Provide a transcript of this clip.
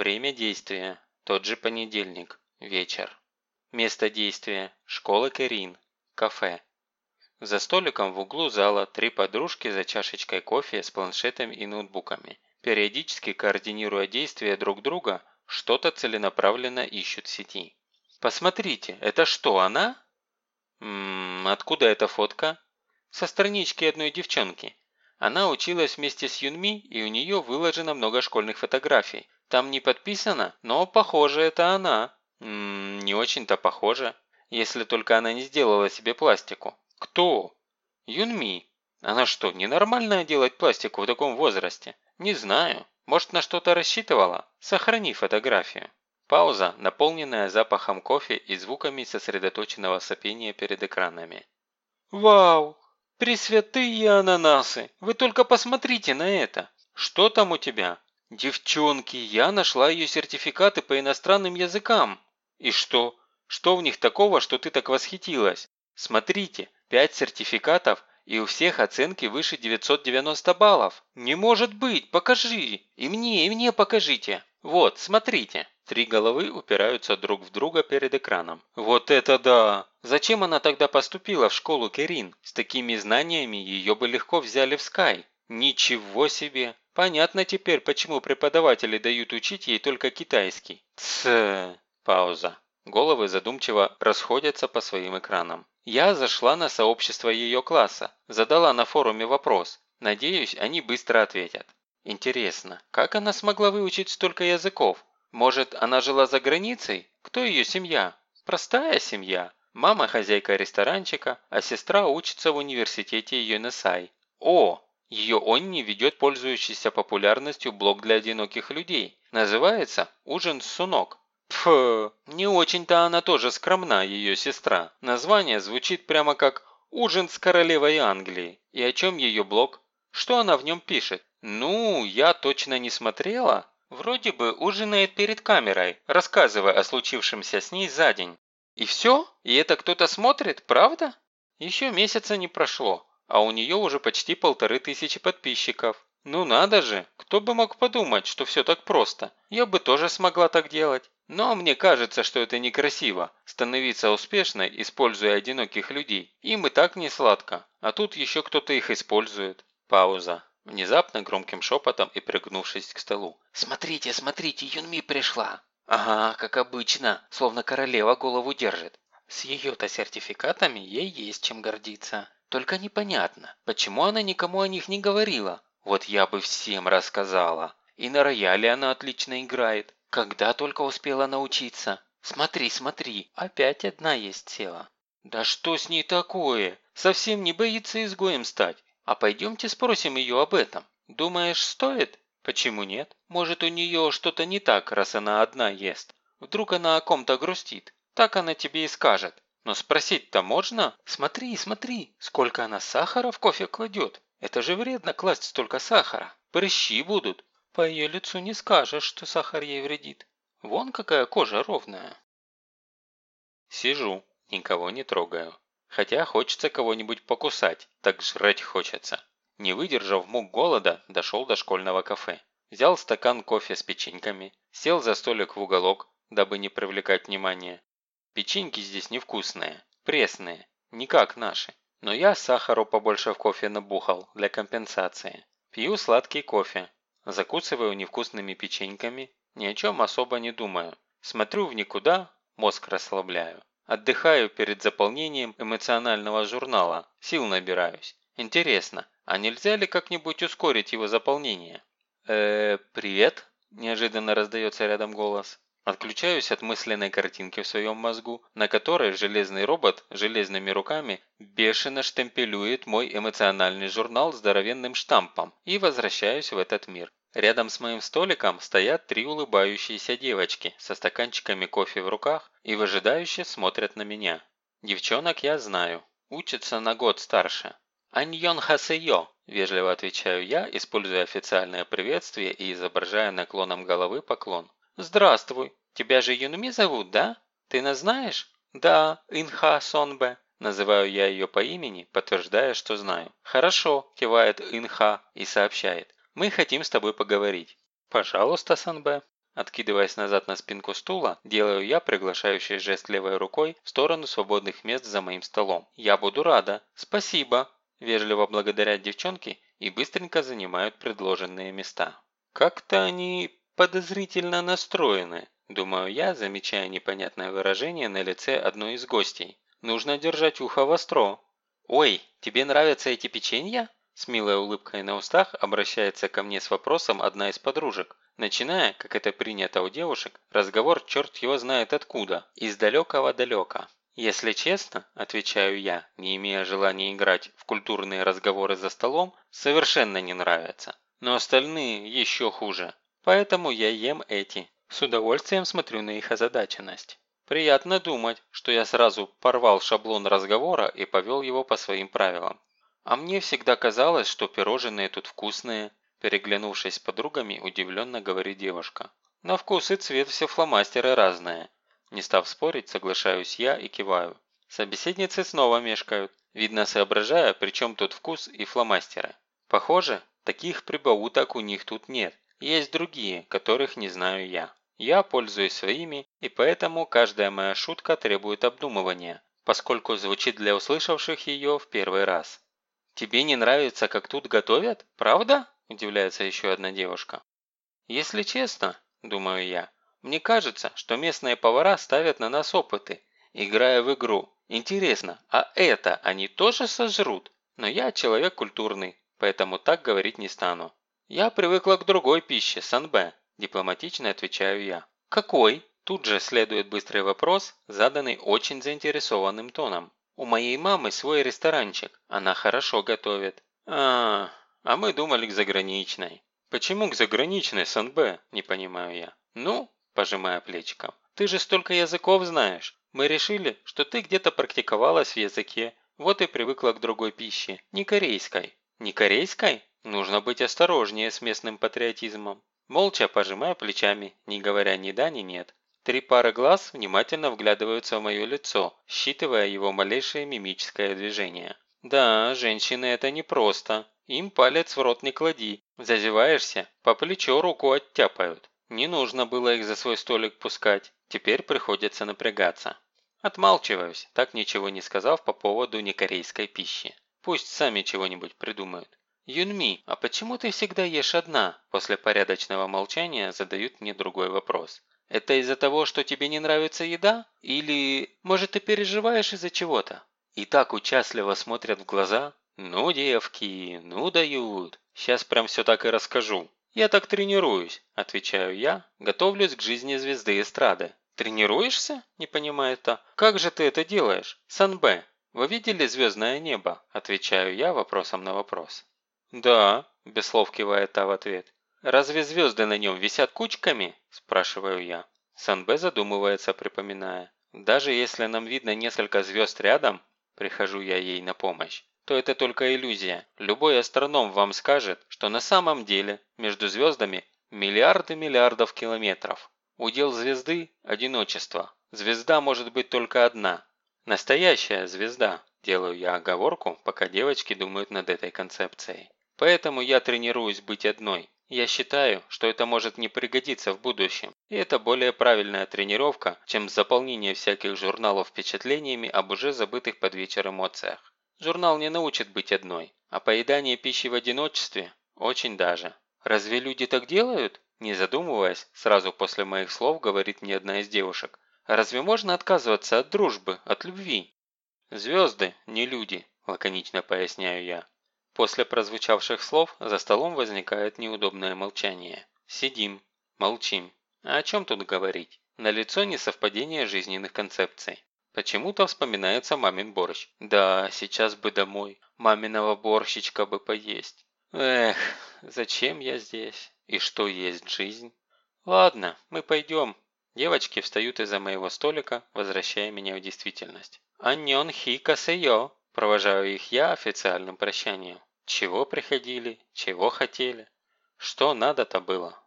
Время действия – тот же понедельник, вечер. Место действия – школа Керин, кафе. За столиком в углу зала три подружки за чашечкой кофе с планшетами и ноутбуками. Периодически координируя действия друг друга, что-то целенаправленно ищут в сети. «Посмотрите, это что, она?» «Ммм, откуда эта фотка?» «Со странички одной девчонки. Она училась вместе с Юнми, и у нее выложено много школьных фотографий. Там не подписано, но похоже это она». «Ммм, не очень-то похоже, если только она не сделала себе пластику». «Кто?» «Юнми. Она что, ненормальная делать пластику в таком возрасте?» «Не знаю. Может, на что-то рассчитывала? Сохрани фотографию». Пауза, наполненная запахом кофе и звуками сосредоточенного сопения перед экранами. «Вау! Пресвятые ананасы! Вы только посмотрите на это! Что там у тебя?» «Девчонки, я нашла ее сертификаты по иностранным языкам!» «И что? Что в них такого, что ты так восхитилась? Смотрите, пять сертификатов и у всех оценки выше 990 баллов. Не может быть, покажи. И мне, и мне покажите. Вот, смотрите. Три головы упираются друг в друга перед экраном. Вот это да! Зачем она тогда поступила в школу Керин? С такими знаниями ее бы легко взяли в Скай. Ничего себе! Понятно теперь, почему преподаватели дают учить ей только китайский. Тсс. Пауза. Головы задумчиво расходятся по своим экранам. Я зашла на сообщество ее класса, задала на форуме вопрос. Надеюсь, они быстро ответят. Интересно, как она смогла выучить столько языков? Может, она жила за границей? Кто ее семья? Простая семья. Мама хозяйка ресторанчика, а сестра учится в университете Юнесай. О, ее Онни ведет пользующийся популярностью блог для одиноких людей. Называется «Ужин с сунок». Пф, не очень-то она тоже скромна, ее сестра. Название звучит прямо как «Ужин с королевой Англии». И о чем ее блог? Что она в нем пишет? Ну, я точно не смотрела. Вроде бы ужинает перед камерой, рассказывая о случившемся с ней за день. И все? И это кто-то смотрит, правда? Еще месяца не прошло, а у нее уже почти полторы тысячи подписчиков. Ну надо же, кто бы мог подумать, что все так просто. Я бы тоже смогла так делать. Но мне кажется, что это некрасиво – становиться успешной, используя одиноких людей. Им и так не сладко, а тут еще кто-то их использует. Пауза. Внезапно громким шепотом и пригнувшись к столу. «Смотрите, смотрите, Юнми пришла!» «Ага, как обычно, словно королева голову держит. С ее-то сертификатами ей есть чем гордиться. Только непонятно, почему она никому о них не говорила? Вот я бы всем рассказала. И на рояле она отлично играет. Когда только успела научиться. Смотри, смотри, опять одна есть села. Да что с ней такое? Совсем не боится изгоем стать. А пойдемте спросим ее об этом. Думаешь, стоит? Почему нет? Может, у нее что-то не так, раз она одна ест. Вдруг она о ком-то грустит. Так она тебе и скажет. Но спросить-то можно? Смотри, смотри, сколько она сахара в кофе кладет. Это же вредно класть столько сахара. Прыщи будут. По ее лицу не скажешь, что сахар ей вредит. Вон какая кожа ровная. Сижу, никого не трогаю. Хотя хочется кого-нибудь покусать, так жрать хочется. Не выдержав мук голода, дошел до школьного кафе. Взял стакан кофе с печеньками, сел за столик в уголок, дабы не привлекать внимания. Печеньки здесь невкусные, пресные, не как наши. Но я сахару побольше в кофе набухал для компенсации. Пью сладкий кофе, Закусываю невкусными печеньками, ни о чем особо не думаю. Смотрю в никуда, мозг расслабляю. Отдыхаю перед заполнением эмоционального журнала, сил набираюсь. Интересно, а нельзя ли как-нибудь ускорить его заполнение? э привет?» – неожиданно раздается рядом голос. Отключаюсь от мысленной картинки в своем мозгу, на которой железный робот железными руками бешено штемпелюет мой эмоциональный журнал здоровенным штампом и возвращаюсь в этот мир. Рядом с моим столиком стоят три улыбающиеся девочки со стаканчиками кофе в руках и выжидающе смотрят на меня. Девчонок я знаю, учатся на год старше. «Аньон хасейо», – вежливо отвечаю я, используя официальное приветствие и изображая наклоном головы поклон. «Здравствуй. Тебя же Юнми зовут, да? Ты нас знаешь?» «Да, Инха Сонбе». Называю я ее по имени, подтверждая, что знаю. «Хорошо», – кивает Инха и сообщает. «Мы хотим с тобой поговорить». «Пожалуйста, Санбе». Откидываясь назад на спинку стула, делаю я приглашающий жест левой рукой в сторону свободных мест за моим столом. «Я буду рада. Спасибо!» Вежливо благодарят девчонки и быстренько занимают предложенные места. Как-то они подозрительно настроены, думаю я, замечая непонятное выражение на лице одной из гостей. Нужно держать ухо востро. «Ой, тебе нравятся эти печенья?» С милой улыбкой на устах обращается ко мне с вопросом одна из подружек, начиная, как это принято у девушек, разговор черт его знает откуда, из далекого далека. «Если честно», – отвечаю я, не имея желания играть в культурные разговоры за столом, совершенно не нравятся. Но остальные еще хуже. Поэтому я ем эти. С удовольствием смотрю на их озадаченность. Приятно думать, что я сразу порвал шаблон разговора и повел его по своим правилам. А мне всегда казалось, что пирожные тут вкусные, переглянувшись с подругами, удивленно говорит девушка. На вкус и цвет все фломастеры разные. Не став спорить, соглашаюсь я и киваю. Собеседницы снова мешкают, видно соображая, при чем тут вкус и фломастеры. Похоже, таких прибауток у них тут нет. Есть другие, которых не знаю я. Я пользуюсь своими, и поэтому каждая моя шутка требует обдумывания, поскольку звучит для услышавших ее в первый раз. «Тебе не нравится, как тут готовят? Правда?» – удивляется еще одна девушка. «Если честно, – думаю я, – мне кажется, что местные повара ставят на нас опыты, играя в игру. Интересно, а это они тоже сожрут? Но я человек культурный, поэтому так говорить не стану. Я привыкла к другой пище, санбэ, дипломатично отвечаю я. Какой? Тут же следует быстрый вопрос, заданный очень заинтересованным тоном. У моей мамы свой ресторанчик, она хорошо готовит. А, а мы думали к заграничной. Почему к заграничной, Санбэ? Не понимаю я. Ну, пожимая плечиком, ты же столько языков знаешь. Мы решили, что ты где-то практиковалась в языке, вот и привыкла к другой пище, не корейской. Не корейской? Нужно быть осторожнее с местным патриотизмом. Молча пожимая плечами, не говоря ни да, ни нет. Три пары глаз внимательно вглядываются в мое лицо, считывая его малейшее мимическое движение. Да, женщины это непросто. Им палец в рот не клади. Зазеваешься, по плечо руку оттяпают. Не нужно было их за свой столик пускать. Теперь приходится напрягаться. Отмалчиваюсь, так ничего не сказав по поводу некорейской пищи. Пусть сами чего-нибудь придумают. «Юнми, а почему ты всегда ешь одна?» После порядочного молчания задают мне другой вопрос. Это из-за того, что тебе не нравится еда? Или, может, ты переживаешь из-за чего-то? И так участливо смотрят в глаза. Ну, девки, ну дают. Сейчас прям все так и расскажу. Я так тренируюсь, отвечаю я, готовлюсь к жизни звезды эстрады. Тренируешься? Не понимает та. Как же ты это делаешь? Санбэ, вы видели звездное небо? Отвечаю я вопросом на вопрос. Да, без слов кивает та в ответ. «Разве звезды на нем висят кучками?» – спрашиваю я. Санбе задумывается, припоминая. «Даже если нам видно несколько звезд рядом, прихожу я ей на помощь, то это только иллюзия. Любой астроном вам скажет, что на самом деле между звездами миллиарды миллиардов километров. Удел звезды – одиночество. Звезда может быть только одна. Настоящая звезда. Делаю я оговорку, пока девочки думают над этой концепцией. Поэтому я тренируюсь быть одной, я считаю, что это может не пригодиться в будущем, и это более правильная тренировка, чем заполнение всяких журналов впечатлениями об уже забытых под вечер эмоциях. Журнал не научит быть одной, а поедание пищи в одиночестве – очень даже. Разве люди так делают? Не задумываясь, сразу после моих слов говорит мне одна из девушек. Разве можно отказываться от дружбы, от любви? Звезды, не люди, лаконично поясняю я. После прозвучавших слов за столом возникает неудобное молчание. Сидим, молчим. А о чем тут говорить? На лицо несовпадение жизненных концепций. Почему-то вспоминается мамин борщ. Да, сейчас бы домой. Маминого борщичка бы поесть. Эх, зачем я здесь? И что есть жизнь? Ладно, мы пойдем. Девочки встают из-за моего столика, возвращая меня в действительность. Аньон хи. Провожаю их я официальным прощанием. Чего приходили, чего хотели, что надо-то было.